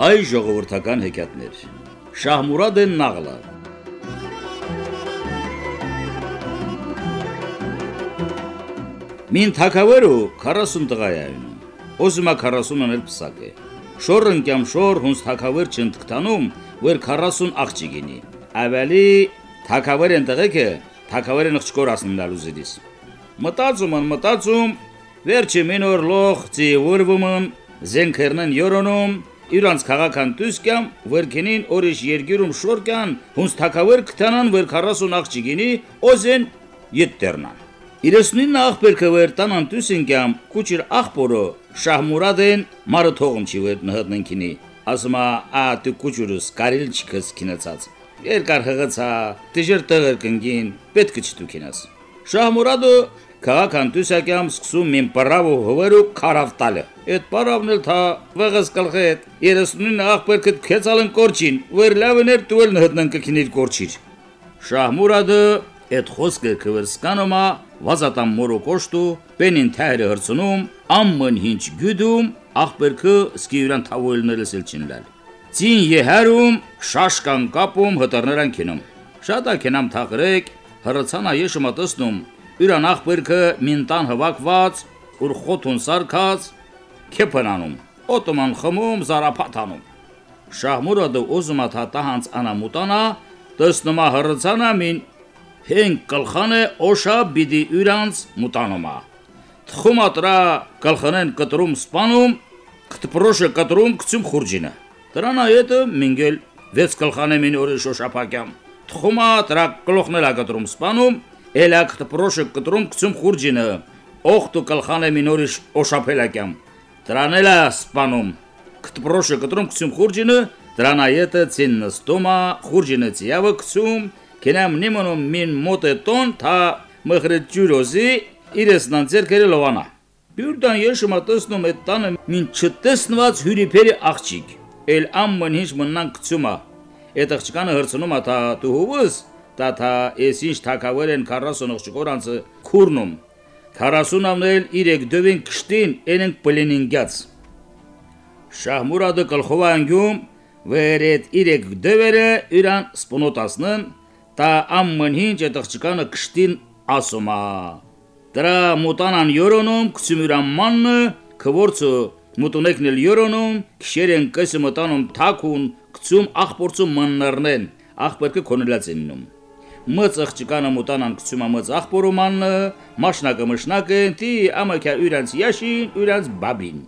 հայ ժողովրդական հեքիաթներ։ Շահմուրադեն Նաղլա Մին թակավերու 40 տղա է այնում։ Ոզումա 40-ն էլ պսակ է։ Շորն կամ շոր հունց թակավեր չընտկտանում, որ 40 աղջի գինի։ Ավելի թակավեր են տղեկը, թակավերը նխչկոր ասնալու զիդիս։ Մտածում են, մտածում, վերջի մինոր լող ծիվուրվում զենքերնեն յորոնում, իրանց քաղաքան տուսկյամ վերքենին օրիշ երգիրում շորկյան հունց թակավեր կտանան վեր 40 աղջի գինի, օզեն յետտերնան։ 39 աղբերքը վեր տանան տուսինկյամ կուչիր աղբորը շահմուրադեն մարը թողում չի վեր նհտնենքինի ասմա ա դու կուչուրս կարիլ չքս քինացած երկար հղացա դժեր տեղեր կնգին պետք չդու քինաս շահմուրադը քաղաքան տուսակյամ սկսում մին պարավը հովերու քարավտալը այդ պարավն էլ թա վղս կլխետ 39 աղբերքը քեցալն կորչին վեր լավներ դուել նհտնեն կքինիր կորչիր շահմուրադը այդ խոսքը քվերսկանոմա վազատամ մորոկոշտու պենին թայրը հրցնում ամմն հինչ գյուդում աղբերքը սկիյուրան թավոլները սելչինլալ Ձին եհարում շաշկան կապում հտարներան քինում Շատա քենամ թաղրեք հրցանա եշը մտստնում յուրան աղբերքը մինտան հվակված ուր խոթուն սարկած քեփնանում օտոման խմում զարափաթանում Շահմուրադը ուզում աթա տահանց անամուտանա տեսնումա հրցանա մին հենք կլխանը օշա բիդի յուրանց մուտանոմա թխումա տրա կլխանեն կտրում սպանում կտպրոշը կտրում կցում խուրջինը դրանա հետը մինգել վեց կլխանը մին օրը շոշապակյամ թխումա տրա կլոխնելա կտրում սպանում էլա կտպրոշը կտրում կցում խուրջինը օխտու կլխանը մին օրը օշապելակյամ դրանելա սպանում կտպրոշը կտրում կցում խուրջինը դրանա հետը ցին նստոմա խուրջինը ցիավը կցում Կենամ նիմոնում մին մոտետոն թա մխրեջուրոզի իրեսնան ձերքերը լովանա։ Բյուրդան եշմա տեսնում է տանը մին չտեսնված հյուրիփերի աղջիկ։ Էլ ամմն ինչ մնան կցումա։ Այդ աղջկանը հրցնում աթա դու հովս, տա թա ես ինչ թակավեր են 40 աղջկորանցը քուրնում։ 40-ն էլ իրեք դվին կշտին ենենք պլենինգյաց։ Շահմուրադը կլխովանգյում վերետ իրեք դվերը իրան սպոնոտասնն Տա ամմն հինչ այդ աղջկանը կշտին ասոմա։ Դրա մուտանան յորոնում քսիմիրանմաննը քվորցը մուտունեկն էլ յորոնում քշերեն կսը մտանում թակուն կցում աղբորցում մաններնեն աղբերքը կոնելացիննում մծ աղջկանը մուտանան կցում ամծ աղբորոմաննը մաշնակը մշնակը տի ամակյա յուրանց яշին յուրանց բաբին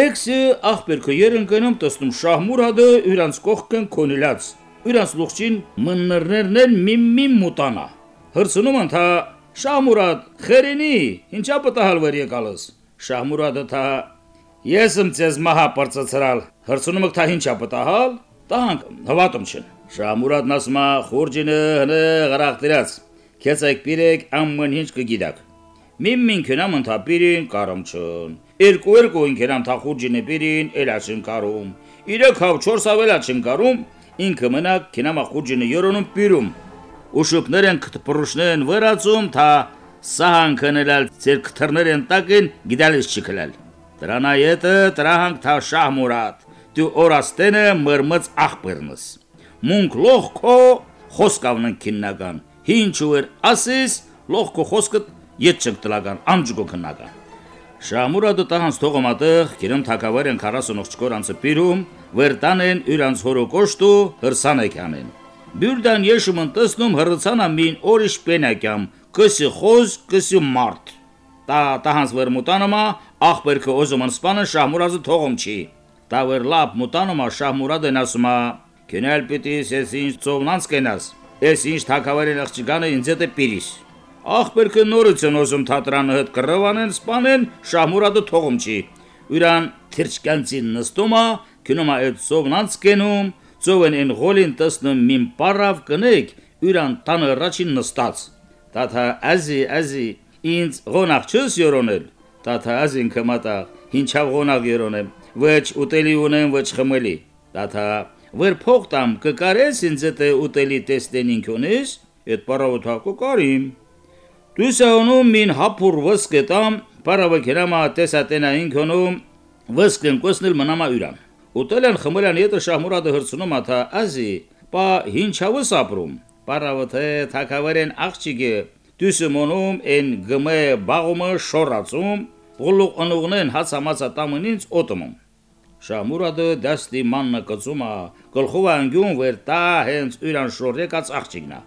Էքսը աղբերքը երընկնում տեսնում շահմուրադը իրանց կողքն կոնիլած։ Իրանց լուղջին մններներն միմմիմ մուտանա։ Հրցնում են թա Շահմուրադ, խերինի, ինչա պատահալ վեր եկալս։ Շահմուրադը թա Ես եմ ցեզ մահա բարձրացրալ։ Հրցնում եք թա ինչա պատահալ։ Տանք, հավատում չեն։ Շահմուրադն ասմա խուրջինը հնը գարախտիրած։ Քեցեք պիրեք ամեն ինչ կգիտակ։ Միմմին քնամ ընթապիրին կարամչուն։ Երկու երկու ինքերան թախուրջինը պիրին էլաշին կարում։ Իրեք հավ 4 ավելա չին կարում, ինքը մնակ քինամա խուրջինը յորոնում պիրում։ Ուշուկներն կտպրուշներն վրացում, թա սահան քնելալ ծեր կթրներն տակին գիդալիս չքլալ։ Դրանա յետը տրահանք թա շահմուրատ։ Դու օրաստենը մրմծ աղբերնս։ Մունք լոխքո խոսկավնն քիննական։ Ինչ ուր ասես լոխքո խոսքը յետ չկտլական անջգո քննական։ Շամուրադը տահանց թողոմատեղ, գերում թակավարեն 40 օղջկոր անցպիրում, վերտանեն իրանց հորոկոշտու հրսանեկյանեն։ Բյուրդան եշումն տեսնում հրցանա մին օրիշ պենակյամ, կսի խոզ, կսի մարդ։ Տա տահանց վերմուտանոմա, աղբերքը օզոման սպանը շահմուրազը թողում չի։ Տա վեր լապ մուտանոմա շահմուրադը նասումա, կենել պիտի ես ինչ ծովնանց կենաս, ես ինչ թակավարեն աղջիկանը ինձ հետ է պիրիս։ Ախպերքը նորից են ոզում թատրանը հետ կռվանեն, սպանեն, շահմուրադը թողում չի։ Ուրան թիրչկանցին նստումա, քնումա այդ սովնանց կենում, ծովեն են գոլին տեսնում մին պարավ կնեք, ուրան տանը ռաչին նստած։ Տաթա ազի ազի ինձ գոնախ չես յորոնել։ Տաթա ազին կմատա, ինչավ գոնախ յորոնեմ։ Ոչ ուտելի ունեմ, ոչ խմելի։ Տաթա վեր փողտամ կկարես ինձ դե ուտելի տեստեն ինքոնես, այդ պարավոթա կկարիմ։ Դուսաունում մին հապուր վսկետամ Պարավակերամա տեսատենային քոնում վսկեն կոսնել մնամա յուրան։ Ուտելան խմելան յետը շահմուրադը հրցնում աթա ազի, պա հինչավս ապրում։ Պարավոթե թակավերեն աղջիկը դուսմոնում են գմե բաղումը շորացում, ողլուղ անուղնեն հացամացա տամնինց օտոմում։ Շամուրադը դաստի մաննը կծումա, գլխով անգյուն վեր տա հենց յուրան շորեկած աղջիկնա։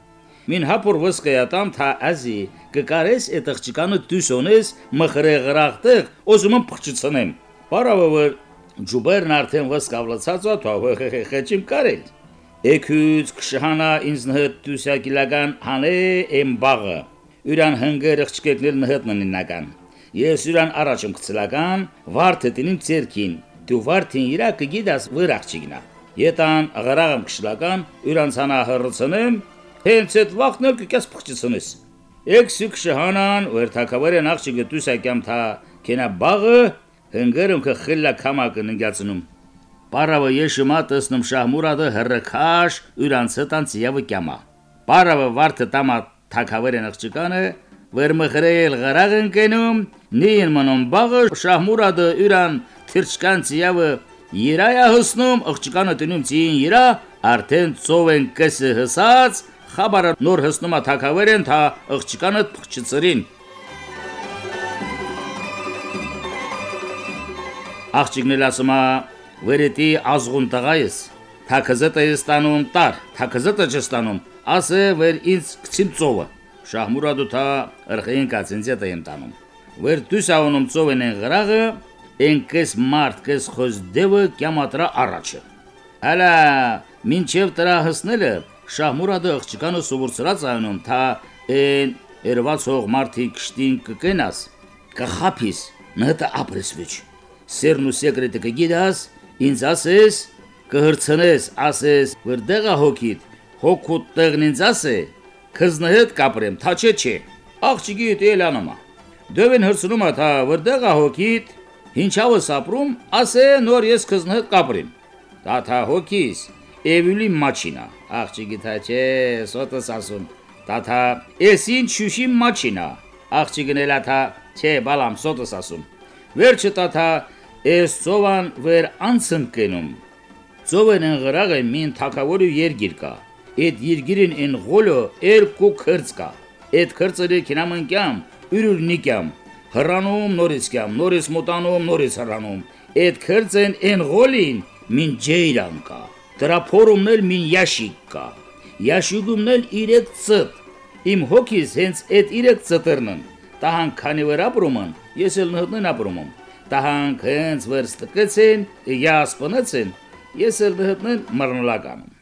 Մին հապուր վսկայատամ թա ազի կկարես այդ աղջիկանը դուսոնես մխրեղրախտեղ ոզում փխչցնեմ։ Բարավը ջուբերն արդեն վսկավլացած ա թա խեչիմ կարել։ Էքուց քշանա ինձ նհդ դուսակիլական հանե եմ բաղը։ Յուրան հնգեր աղջիկներ նհդն ննական։ Ես յուրան առաջում կցլական վարդը տնին ցերքին դու վարդին իրա կգիդաս վրախչիգնա։ Ետան աղարաղամ կշլական յուրանցանա հռցնեմ, հենց այդ վախն էլ կկես փխչցնես։ Էքսյուք շահանան վերթակավարը նախչի գտուսակյամ թա կենա բաղը հնգերում կխիլլա կամակը ննգացնում։ Պարավը եշմա տեսնում շահմուրադը հրրքաշ յուրանցը տանց եվը կյամա։ Պարավը վարդը տամա թակավարը նախչիկանը վերմխրել գարաղն կենում, նին մնում բաղը շահմուրադը յուրան թիրչկան ցիավը երայա հսնում աղջկանը տնում ցին երա արդեն ծով են կսը հսած խաբարը նոր հսնում աթակավերեն թա աղջկանը փխչծրին աղջիկնել ասումա վերետի ազգուն տղայս թակզետը ես տանում տար թակզետը չստանում ասե վեր ինձ կցիմ ծովը Շահմուրադու թա ըրխին կացինձետը եմ տանում։ Վեր դուսաունում ծովեն են գրաղը, են կես մարդ կես խոզ դևը կյամատրա առաջը։ Հալա, մինչև տրա հսնելը, Շահմուրադը աղջիկանը սովորցրած այնում, թա են երված հող մարդի կշտին կկենաս, կխապիս, նհտը ապրես վիչ։ Սերն ու սեկրետը կգիդաս, ինձ ասես, կհրցնես, ասես, վրդեղա հոգիտ, հոգուտ տեղն ինձ ասե, քզնհետ կապրեմ, թա չէ Աղջիկի հետ էլանոմա։ Դովեն հրցնում աթա վրդեղա հոգիտ, ինչավս ապրում, ասե նոր ես քզնհետ կապրեմ։ Տաթա հոգիս, Էվյուլի մաչինա։ Աղջիկի թա չէ, սոտս ասում։ Տաթա ես ինչ շուշի մաչինա։ Աղջիկն էլա թա չէ, բալամ սոտս ասում։ Վերջը տաթա ես ծովան վեր անցնկենում։ Ծովեն են գրաղը մին թակավորու երգիր կա։ Այդ երգիրին են գոլո երկու քրծ կա։ Այդ քրծերը կինամնկյամ, ուրուրնիկյամ, հրանում նորից կյամ, նորից մոտանում, նորից հրանում։ Այդ քրծեն են գոլին մին ջեյրան կա։ Դրա փորումն էլ մին յաշիկ կա։ Յաշուգումն էլ իրեք ծտ։ Իմ հոգիս հենց այդ իրեք ծտերնն։ Տահան քանի վրա ապրումն, ես էլ նհտնն ապրում։ Տահան հենց վերստկեցին, յասպնեցին, ես էլ նհտնն մռնլականում։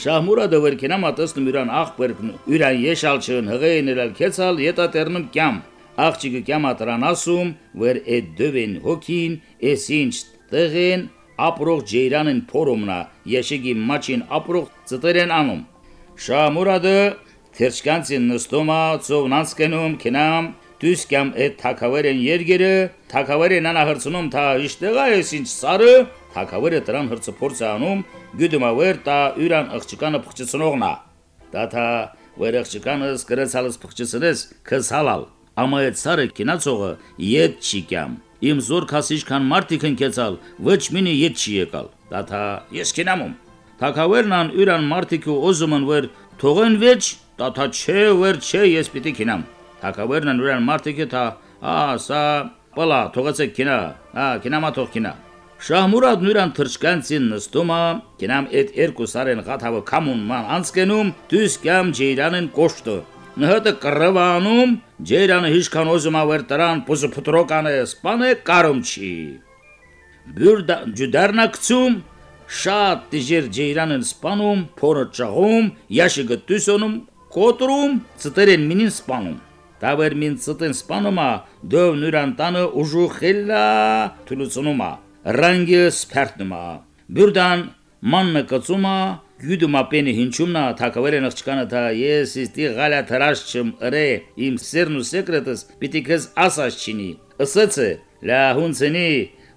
Շահմուրադը վերքենա մատստում յուրան աղբերքն յուրան եշալչն հղեին էլ քեցալ յետատերնում կյամ աղջիկը կյամա տրան ասում վեր էդ դվին հոգին էս ինչ տղեն ապրող ջերանին փորոմնա եշեգի մաչին ապրող ծտերեն անում Շահմուրադը թերչկանցին նստոմա ծովնանցկենում կենամ դուս կամ այդ թակավերեն երգերը թակավերեն անահրցնում թա իշտեղա էս ինչ սարը թակավերը դրան հրցը փորձ անում գյուդմավեր տա յուրան աղջկանը փխչցնողնա դաթա վեր աղջկանը սկրեցալս փխչցնես քս հալալ ամա այդ սարը կինացողը իդ չի կամ իմ զոր քասիչ քան մարտիկ ընկեցալ ոչ մինի իդ չի եկալ դաթա ես կինամում թակավերնան յուրան մարտիկը օզումն վեր թողեն վեճ տաթա չէ վեր չէ ես պիտի կինամ Հակավերն նուրան մարտիկը թա, «Ա, սա պլա, թողեցեք կինա, հա, կինամա թող կինա»։ Շահմուրադ նուրան թրջկանցին նստումա, կինամ այդ երկու սարեն գաթավը կամուն ման անցկենում, դուս կամ ջերանեն կոշտը։ Նհատը կռվանում, ջերանը հիշքան ոզումա վեր տրան, պոզը փտրոկանը սպանը կարում չի։ Բյուրդա ջուդարնակցում շատ դիժեր ջերանեն սպանում, փորը ճաղում, յաշը գտուսոնում, կոտրում, ծտերեն մինին սպանում։ Տավեր մին ծտեն սպանումա, դով նուրան տանը ուժուխելա թուլուցնումա, ռանգը սպերտնումա, բյուրդան մաննը կծումա, Գյուդումա պենի հինչումնա թակավերը նղճկանը թա ես իստի գալա թրաշ չմ ըրե իմ սերն ու սեկրետս պիտի քեզ ասած չինի ըսացը լա հունցնի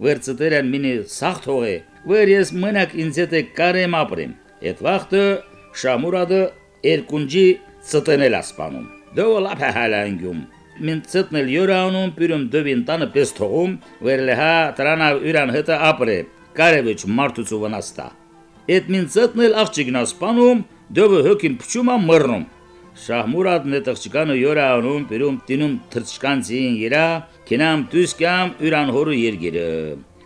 վերցտերան մինի սախ թողե, վեր ես մնակ ինձ հետ կարեմ ապրեմ։ Այդ վաղտը Շամուրադը երկունջի ծտնել ասպանում։ Դու լապ հալանգում։ Մին ծտնել յորանում պյուրում դվին տանը պես թողում, վերլեհա տրանա յուրան հետը ապրե։ Կարևիչ մարդուցու վնաստա։ Այդ մին ծտնել աղջիկն ասպանում, դու հոգին փչումա մռնում։ Շահմուրադն է տղճկանը յորանում պյուրում տինում թրճկանցին իրա, կինամ դուսկամ յուրան հորը երգերը։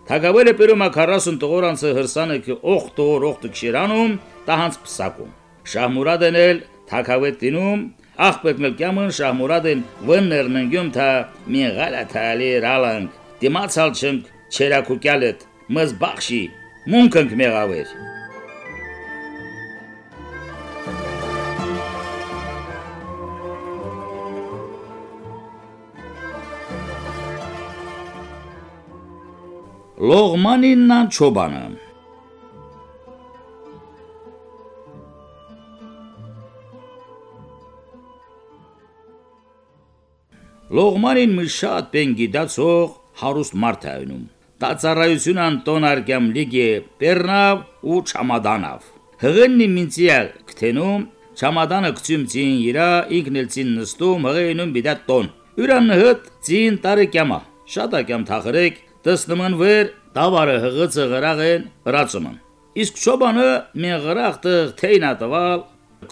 Թագավերը պերում 40 տղորանցը հրսանը կը օխտոր օխտը քշիրանում տահանց պսակում։ Շահմուրադն էլ թագավետինում ախպեքնել կյամն Շահմուրադն վններնգյում թա մի գալաթալի ռալանք դիմացալ չնք չերակուկյալետ մզ բախշի մունքնք մեղավեր Լողմանինն չոբանը Լողմանին մի շատ բեն գիտացող հարուստ մարդ է այնում։ Տածարայություն Անտոն Արկյամ լիգե Պերնավ ու Չամադանավ։ Հղեննի մինցիա կթենում Չամադանը կցում ցին իրա ինքնելցին նստում հղենում բիդա տոն։ Ուրան հդ ցին տարեկյամա։ Շատ ակյամ թախրեք Տեսնման վեր դավարը հղծը գրաղեն ռացումը։ Իսկ շոբանը մի գրախտը թեյնա տվալ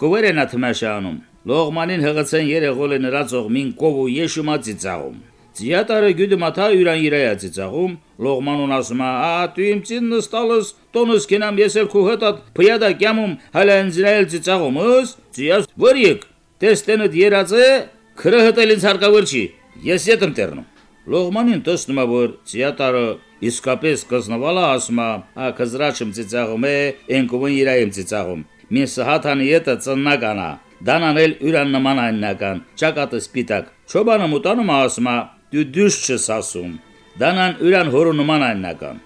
կովերենա թմաշանում։ Լողմանին հղծեն երեգոլը նրածող մին կովու եշումա ծիծաղում։ Ձիատարը գյուդմաթա յուրան իրայա ծիծաղում, լողմանուն ասում է, «Ա դու իմ ցին նստալս, տոնս կենամ ես էլ քու հետը փյադա կյամում հələ ինձրայել ծիծաղում, ըս, ձիաս վրիկ, տեստենդ երածը, քրը հտել ինձ հարկավոր չի, ես ետեմ տերնում»։ Լողմանին տեսնում է, որ ցիատարը իսկապես կզնվալա ասում է, «Ա քզրաչım ծիծաղում է, ենկովն իրայեմ ծիծաղում»։ Մին սահաթանի ետը ծննականա, դանանել յուրան նման այննական, ճակատը սպիտակ։ Չոբանը մտանում ասում է, «Դու դուշ չես ասում»։ Դանան յուրան հորու նման այննական։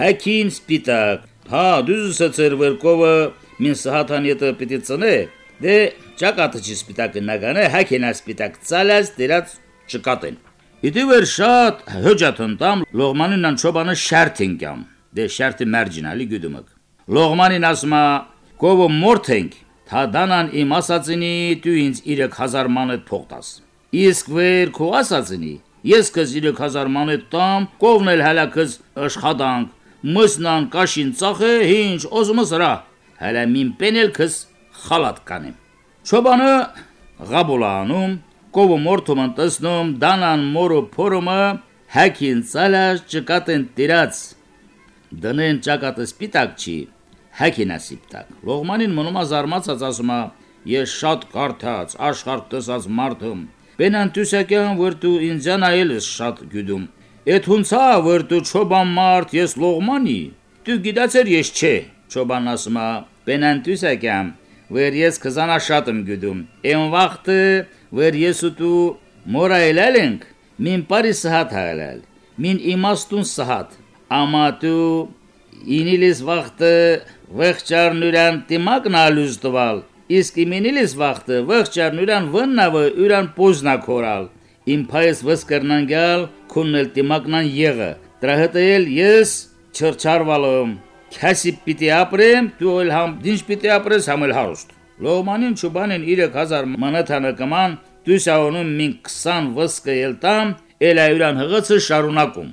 Հակին սպիտակ։ Հա, դուզը ծեր վերկովը մին սահաթանի ետը պիտի ծնե։ Դե ճակատը չի սպիտակ նական է, հակենա սպիտակ ցալած դերած չկատեն։ Իդի վեր շատ հոջաթընտամ լողմանին անչոբանը շարթինկամ։ Դե շարթի մարջինալի գյուդումակ։ Լողմանին ասմա կովը մորթենք, թա դանան իմ ասածինի դու ինձ 3000 մանետ փողտաս։ Իսկ վեր քո ասածինի ես կզ 3000 մանետ տամ, կովն էլ հալակыз աշխատանք, մսնան կաշին ծախե, ինչ ոզմս հրա։ Հələ մին պենել քս խալատ կանեմ։ Չոբանը գաբոլանում կովը մորթոման տեսնում դանան մորը փորոմը հակին ցալած ճկատեն տիրած դնեն ճակատը սպիտակ չի հակինա սպիտակ լողմանին մնում ազարմացած ասում ես շատ կարթած աշխարհ տեսած մարդում բենան տուսակյան որ դու ինձան այլ ես շատ գյուդում Էդ հունցա որ դու չոբան մարդ ես լողմանի դու գիտացեր ես չէ չոբան ասում բենան տուսակյան որ ես քզանա շատ եմ գյուդում այն վախտը որ ես ու դու մորայել ենք, մին բարի սահատ հայել, մին իմաստուն սահատ, ամա դու ինիլիս վախտը վեղճարնուրան տիմակն ալուզ տվալ, իսկ իմինիլիս վախտը վեղճարնուրան վննավը ուրան պոզնա կորալ, իմ պայս վսկրնանգյալ քուննել տիմակնան եղը, դրա հետել ես չրչարվալում, քասի պիտի ապրեմ, դու էլ համ դինչ պիտի ապրես համել հարուստ։ Լոմանին ճուբանին 3000 մանաթանը կման դուսաոնում մին 20 վսկը ելտամ, էլ այրան հղացը շարունակում։